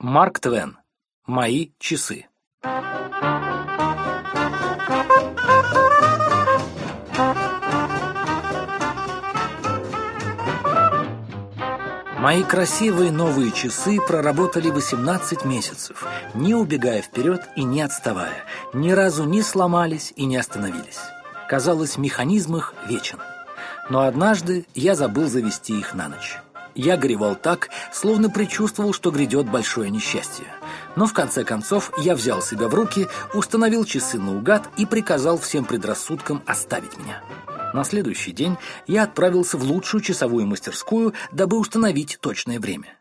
Марк Твен. Мои часы. Мои красивые новые часы проработали 18 месяцев, не убегая вперед и не отставая. Ни разу не сломались и не остановились. Казалось, механизм их вечен. Но однажды я забыл завести их на ночь. Я горевал так, словно предчувствовал, что грядет большое несчастье. Но в конце концов я взял себя в руки, установил часы наугад и приказал всем предрассудкам оставить меня. На следующий день я отправился в лучшую часовую мастерскую, дабы установить точное время.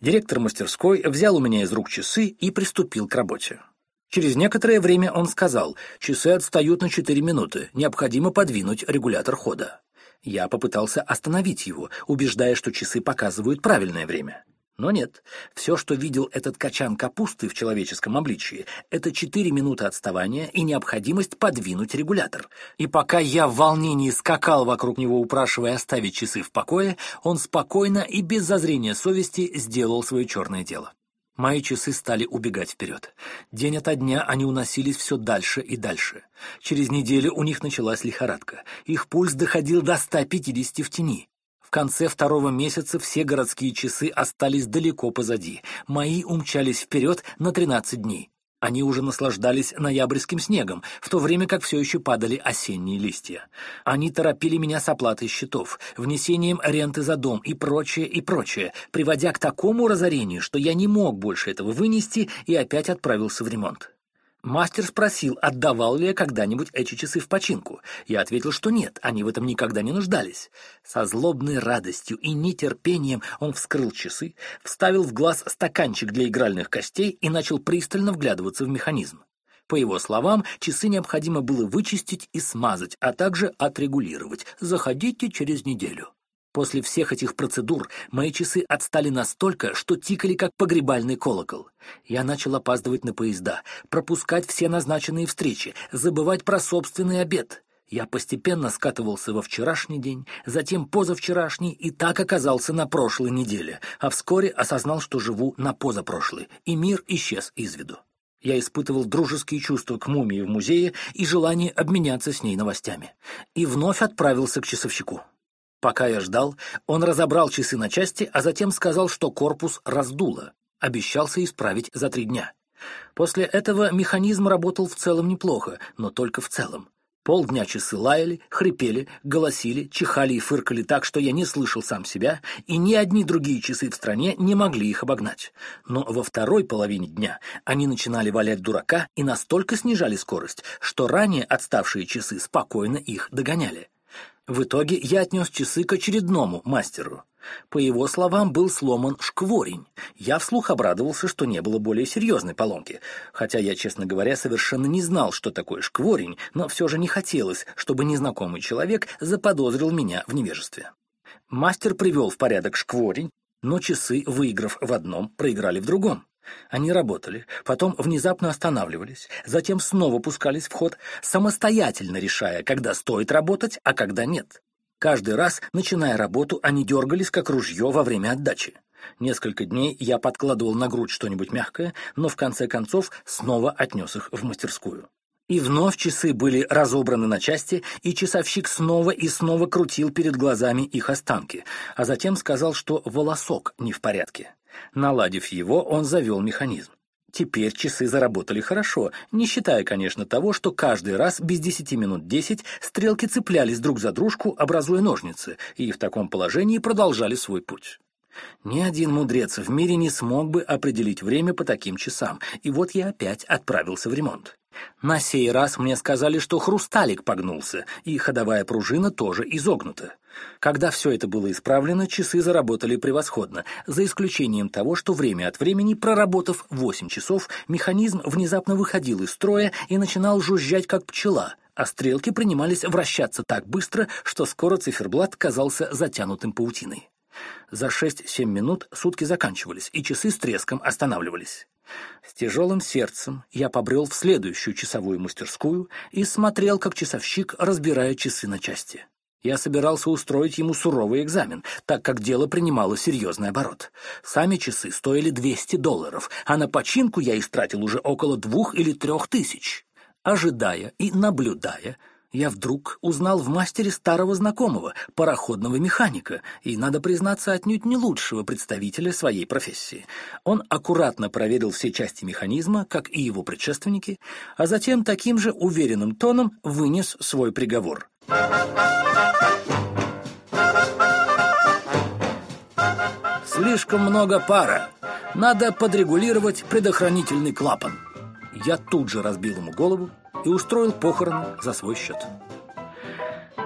Директор мастерской взял у меня из рук часы и приступил к работе. Через некоторое время он сказал, часы отстают на 4 минуты, необходимо подвинуть регулятор хода. Я попытался остановить его, убеждая, что часы показывают правильное время. Но нет, все, что видел этот качан капусты в человеческом обличии, это четыре минуты отставания и необходимость подвинуть регулятор. И пока я в волнении скакал вокруг него, упрашивая оставить часы в покое, он спокойно и без зазрения совести сделал свое черное дело. Мои часы стали убегать вперед. День ото дня они уносились все дальше и дальше. Через неделю у них началась лихорадка. Их пульс доходил до 150 в тени конце второго месяца все городские часы остались далеко позади. Мои умчались вперед на 13 дней. Они уже наслаждались ноябрьским снегом, в то время как все еще падали осенние листья. Они торопили меня с оплатой счетов, внесением ренты за дом и прочее, и прочее, приводя к такому разорению, что я не мог больше этого вынести и опять отправился в ремонт. Мастер спросил, отдавал ли я когда-нибудь эти часы в починку. Я ответил, что нет, они в этом никогда не нуждались. Со злобной радостью и нетерпением он вскрыл часы, вставил в глаз стаканчик для игральных костей и начал пристально вглядываться в механизм. По его словам, часы необходимо было вычистить и смазать, а также отрегулировать. Заходите через неделю. После всех этих процедур мои часы отстали настолько, что тикали как погребальный колокол. Я начал опаздывать на поезда, пропускать все назначенные встречи, забывать про собственный обед. Я постепенно скатывался во вчерашний день, затем позавчерашний и так оказался на прошлой неделе, а вскоре осознал, что живу на позапрошлой, и мир исчез из виду. Я испытывал дружеские чувства к мумии в музее и желание обменяться с ней новостями. И вновь отправился к часовщику. Пока я ждал, он разобрал часы на части, а затем сказал, что корпус раздуло. Обещался исправить за три дня. После этого механизм работал в целом неплохо, но только в целом. Полдня часы лаяли, хрипели, голосили, чихали и фыркали так, что я не слышал сам себя, и ни одни другие часы в стране не могли их обогнать. Но во второй половине дня они начинали валять дурака и настолько снижали скорость, что ранее отставшие часы спокойно их догоняли. В итоге я отнес часы к очередному мастеру. По его словам, был сломан шкворень. Я вслух обрадовался, что не было более серьезной поломки, хотя я, честно говоря, совершенно не знал, что такое шкворень, но все же не хотелось, чтобы незнакомый человек заподозрил меня в невежестве. Мастер привел в порядок шкворень, но часы, выиграв в одном, проиграли в другом. Они работали, потом внезапно останавливались, затем снова пускались в ход, самостоятельно решая, когда стоит работать, а когда нет. Каждый раз, начиная работу, они дергались, как ружье во время отдачи. Несколько дней я подкладывал на грудь что-нибудь мягкое, но в конце концов снова отнес их в мастерскую. И вновь часы были разобраны на части, и часовщик снова и снова крутил перед глазами их останки, а затем сказал, что волосок не в порядке. Наладив его, он завел механизм. Теперь часы заработали хорошо, не считая, конечно, того, что каждый раз без десяти минут десять стрелки цеплялись друг за дружку, образуя ножницы, и в таком положении продолжали свой путь. Ни один мудрец в мире не смог бы определить время по таким часам, и вот я опять отправился в ремонт. На сей раз мне сказали, что хрусталик погнулся, и ходовая пружина тоже изогнута. Когда все это было исправлено, часы заработали превосходно, за исключением того, что время от времени, проработав 8 часов, механизм внезапно выходил из строя и начинал жужжать, как пчела, а стрелки принимались вращаться так быстро, что скоро циферблат казался затянутым паутиной. За 6-7 минут сутки заканчивались, и часы с треском останавливались. С тяжелым сердцем я побрел в следующую часовую мастерскую и смотрел, как часовщик разбирает часы на части. Я собирался устроить ему суровый экзамен, так как дело принимало серьезный оборот. Сами часы стоили 200 долларов, а на починку я истратил уже около двух или трех тысяч. Ожидая и наблюдая, я вдруг узнал в мастере старого знакомого, пароходного механика, и, надо признаться, отнюдь не лучшего представителя своей профессии. Он аккуратно проверил все части механизма, как и его предшественники, а затем таким же уверенным тоном вынес свой приговор. Слишком много пара. Надо подрегулировать предохранительный клапан. Я тут же разбил ему голову и устроил похороны за свой счет.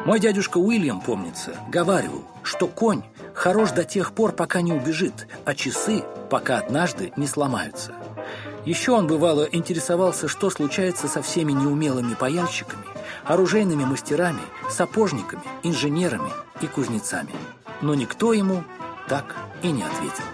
Мой дядюшка Уильям, помнится, говаривал, что конь хорош до тех пор, пока не убежит, а часы, пока однажды не сломаются. Еще он, бывало, интересовался, что случается со всеми неумелыми паяльщиками, оружейными мастерами, сапожниками, инженерами и кузнецами. Но никто ему так и не ответил.